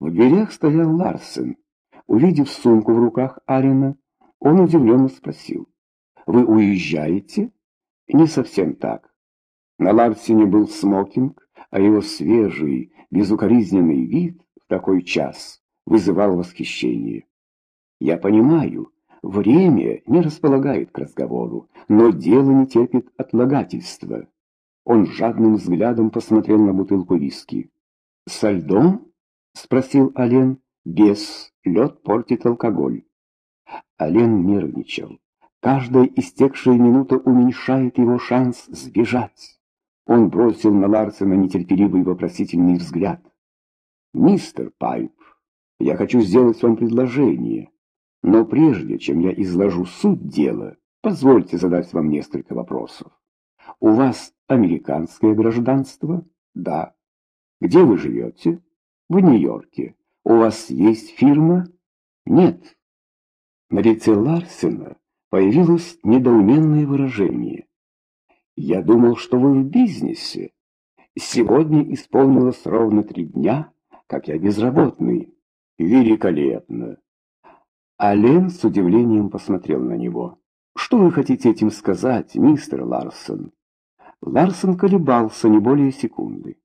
В дверях стоял Ларсен. Увидев сумку в руках Арина, он удивленно спросил. «Вы уезжаете?» «Не совсем так». На Ларсене был смокинг, а его свежий, безукоризненный вид в такой час вызывал восхищение. «Я понимаю, время не располагает к разговору, но дело не терпит отлагательства». Он жадным взглядом посмотрел на бутылку виски. «Со льдом?» — спросил Ален. «Без. Лед портит алкоголь». Ален нервничал. Каждая истекшая минута уменьшает его шанс сбежать. Он бросил на Ларсена нетерпеливый вопросительный взгляд. «Мистер Пайп, я хочу сделать вам предложение, но прежде чем я изложу суть дела, позвольте задать вам несколько вопросов. У вас американское гражданство? Да. Где вы живете? В Нью-Йорке. У вас есть фирма? Нет. На лице Ларсена появилось недоуменное выражение. Я думал, что вы в бизнесе. Сегодня исполнилось ровно три дня, как я безработный. Великолепно. Ален с удивлением посмотрел на него. Что вы хотите этим сказать, мистер Ларсон? Ларсон колебался не более секунды.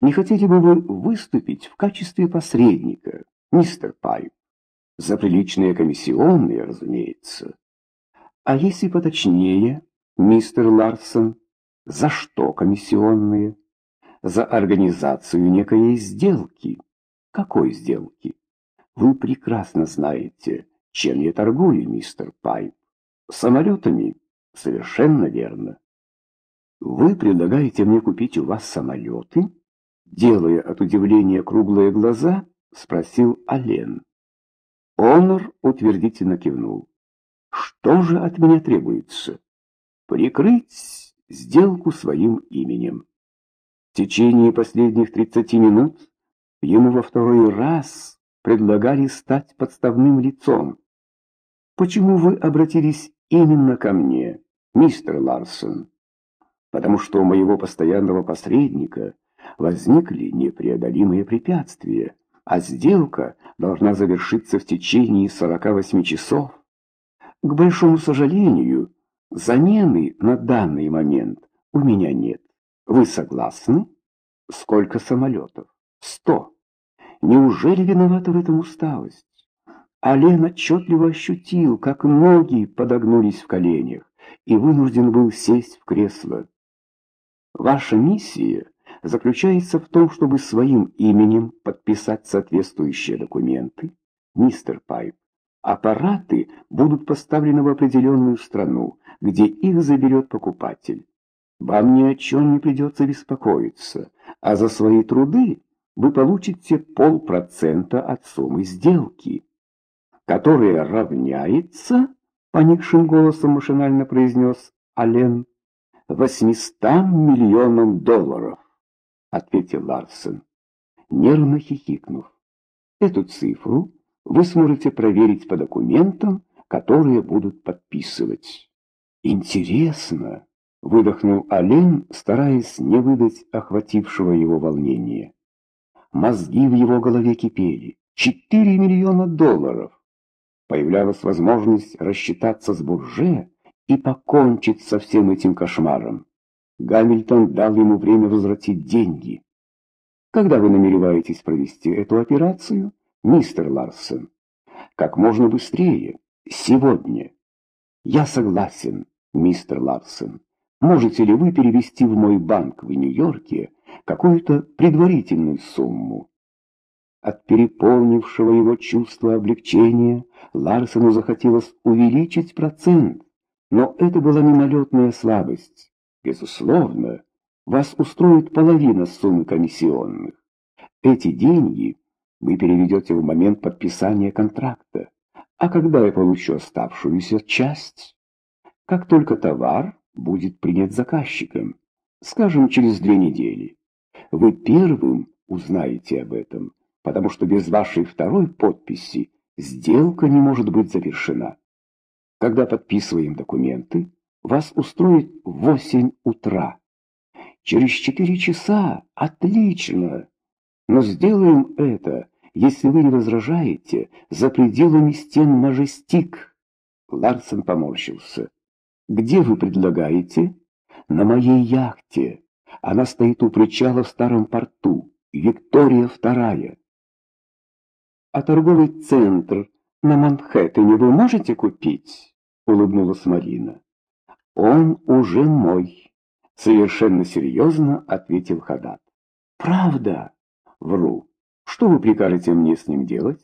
«Не хотите бы вы выступить в качестве посредника, мистер Пайп? За приличные комиссионные, разумеется. А если поточнее, мистер Ларсон, за что комиссионные? За организацию некой сделки. Какой сделки? Вы прекрасно знаете, чем я торгую, мистер Пайп. Самолетами? Совершенно верно. «Вы предлагаете мне купить у вас самолеты?» Делая от удивления круглые глаза, спросил Ален. Онор утвердительно кивнул. «Что же от меня требуется?» «Прикрыть сделку своим именем». В течение последних тридцати минут ему во второй раз предлагали стать подставным лицом. «Почему вы обратились именно ко мне, мистер Ларсон?» потому что у моего постоянного посредника возникли непреодолимые препятствия, а сделка должна завершиться в течение 48 часов. К большому сожалению, замены на данный момент у меня нет. Вы согласны? Сколько самолетов? Сто. Неужели виновата в этом усталость? Ален отчетливо ощутил, как ноги подогнулись в коленях, и вынужден был сесть в кресло. Ваша миссия заключается в том, чтобы своим именем подписать соответствующие документы, мистер Пайп. Аппараты будут поставлены в определенную страну, где их заберет покупатель. Вам ни о чем не придется беспокоиться, а за свои труды вы получите полпроцента от суммы сделки, которая равняется, поникшим голосом машинально произнес Ален, восьмистам миллионам долларов, ответил Ларсен, нервно хихикнув. Эту цифру вы сможете проверить по документам, которые будут подписывать. Интересно, выдохнул Ален, стараясь не выдать охватившего его волнения. Мозги в его голове кипели. Четыре миллиона долларов. Появлялась возможность рассчитаться с Бурже и покончить со всем этим кошмаром. Гамильтон дал ему время возвратить деньги. Когда вы намереваетесь провести эту операцию, мистер Ларсон? Как можно быстрее. Сегодня. Я согласен, мистер Ларсон. Можете ли вы перевести в мой банк в Нью-Йорке какую-то предварительную сумму? От переполнившего его чувства облегчения Ларсону захотелось увеличить процент, но это была мимолетная слабость. Безусловно, вас устроит половина суммы комиссионных. Эти деньги вы переведете в момент подписания контракта. А когда я получу оставшуюся часть? Как только товар будет принят заказчиком, скажем, через две недели, вы первым узнаете об этом, потому что без вашей второй подписи сделка не может быть завершена. Когда подписываем документы, вас устроит в восемь утра. Через четыре часа отлично. Но сделаем это, если вы не возражаете, за пределами стен Мажестик. Ларсен поморщился. Где вы предлагаете? На моей яхте. Она стоит у причала в старом порту. Виктория вторая. А торговый центр на Манхэттене вы можете купить? Улыбнулась Марина. Он уже мой. Совершенно серьезно ответил Хадат. Правда? Вру. Что вы прикажете мне с ним делать?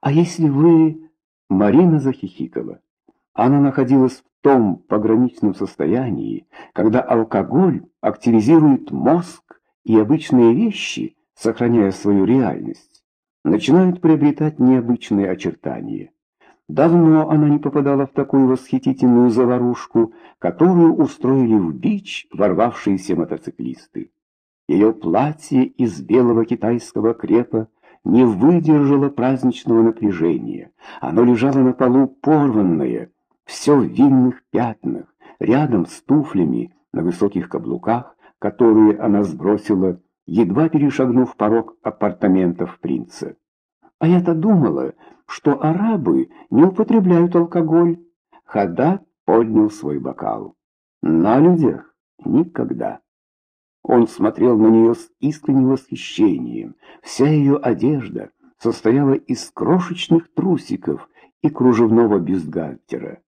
А если вы... Марина захихикала. Она находилась в том пограничном состоянии, когда алкоголь активизирует мозг и обычные вещи, сохраняя свою реальность, начинают приобретать необычные очертания. Давно она не попадала в такую восхитительную заварушку, которую устроили в бич ворвавшиеся мотоциклисты. Ее платье из белого китайского крепа не выдержало праздничного напряжения. Оно лежало на полу порванное, все в винных пятнах, рядом с туфлями на высоких каблуках, которые она сбросила, едва перешагнув порог апартаментов принца. А я-то думала, что арабы не употребляют алкоголь. Хадат поднял свой бокал. На людях никогда. Он смотрел на нее с искренним восхищением. Вся ее одежда состояла из крошечных трусиков и кружевного бюстгальтера.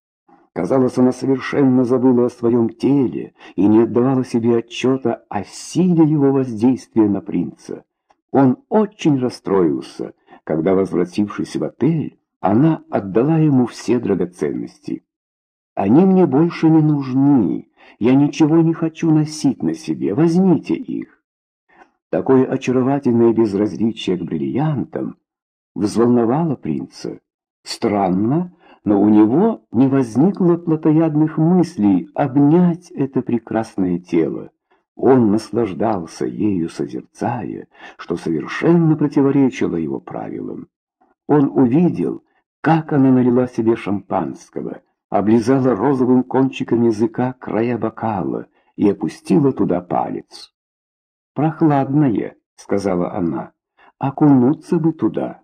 Казалось, она совершенно забыла о своем теле и не отдавала себе отчета о силе его воздействия на принца. Он очень расстроился, когда, возвратившись в отель, она отдала ему все драгоценности. «Они мне больше не нужны, я ничего не хочу носить на себе, возьмите их». Такое очаровательное безразличие к бриллиантам взволновало принца. Странно, но у него не возникло плотоядных мыслей обнять это прекрасное тело. Он наслаждался ею, созерцая, что совершенно противоречило его правилам. Он увидел, как она налила себе шампанского, облизала розовым кончиком языка края бокала и опустила туда палец. «Прохладное», — сказала она, — «окунуться бы туда».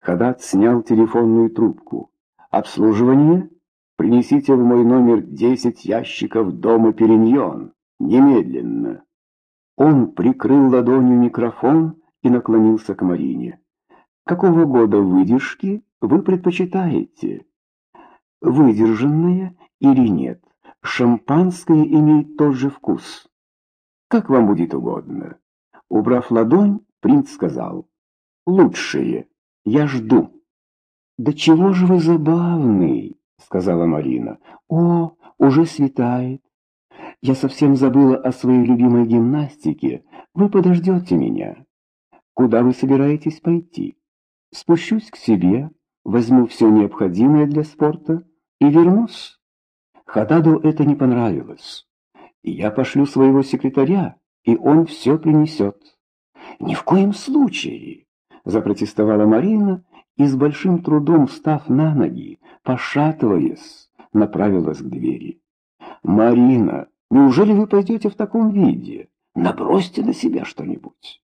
Хадат снял телефонную трубку. «Обслуживание? Принесите в мой номер десять ящиков дома Периньон. Немедленно!» Он прикрыл ладонью микрофон и наклонился к Марине. «Какого года выдержки вы предпочитаете? Выдержанное или нет? Шампанское имеет тот же вкус. Как вам будет угодно». Убрав ладонь, принц сказал, «Лучшее. Я жду». «Да чего же вы забавный!» — сказала Марина. «О, уже светает. Я совсем забыла о своей любимой гимнастике. Вы подождете меня. Куда вы собираетесь пойти? Спущусь к себе, возьму все необходимое для спорта и вернусь». Хададу это не понравилось. «Я пошлю своего секретаря, и он все принесет». «Ни в коем случае!» — запротестовала Марина, и с большим трудом встав на ноги, пошатываясь, направилась к двери. «Марина, неужели вы пойдете в таком виде? Набросьте на себя что-нибудь.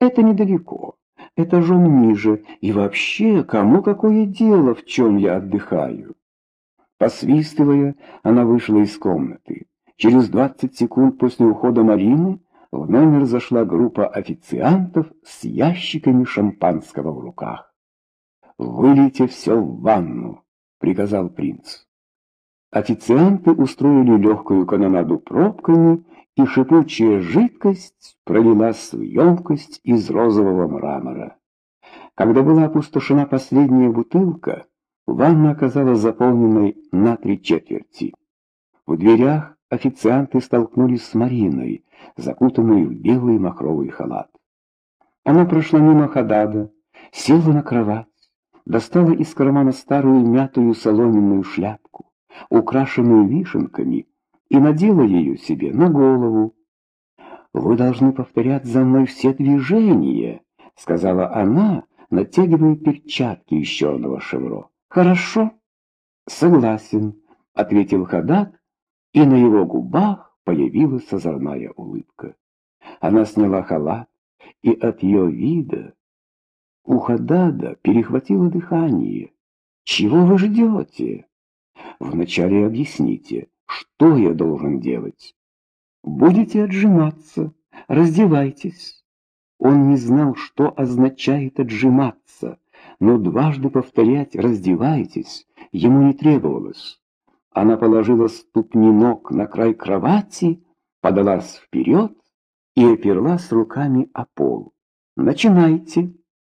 Это недалеко, этажом ниже, и вообще, кому какое дело, в чем я отдыхаю?» Посвистывая, она вышла из комнаты. Через двадцать секунд после ухода Марины в номер зашла группа официантов с ящиками шампанского в руках. «Вылейте все в ванну», — приказал принц. Официанты устроили легкую канонаду пробками, и шипучая жидкость пролилась в емкость из розового мрамора. Когда была опустошена последняя бутылка, ванна оказалась заполненной на три четверти. В дверях официанты столкнулись с Мариной, закутанной в белый махровый халат. Она прошла мимо Хадада, села на кровать, достала из кармана старую мятую соломенную шляпку, украшенную вишенками, и надела ее себе на голову. «Вы должны повторять за мной все движения», — сказала она, натягивая перчатки из черного шевро. «Хорошо?» «Согласен», — ответил Хадат, и на его губах появилась озорная улыбка. Она сняла халат, и от ее вида У Хадада перехватило дыхание. «Чего вы ждете?» «Вначале объясните, что я должен делать?» «Будете отжиматься, раздевайтесь». Он не знал, что означает отжиматься, но дважды повторять «раздевайтесь» ему не требовалось. Она положила ступни ног на край кровати, подалась вперед и оперлась руками о пол. «Начинайте!»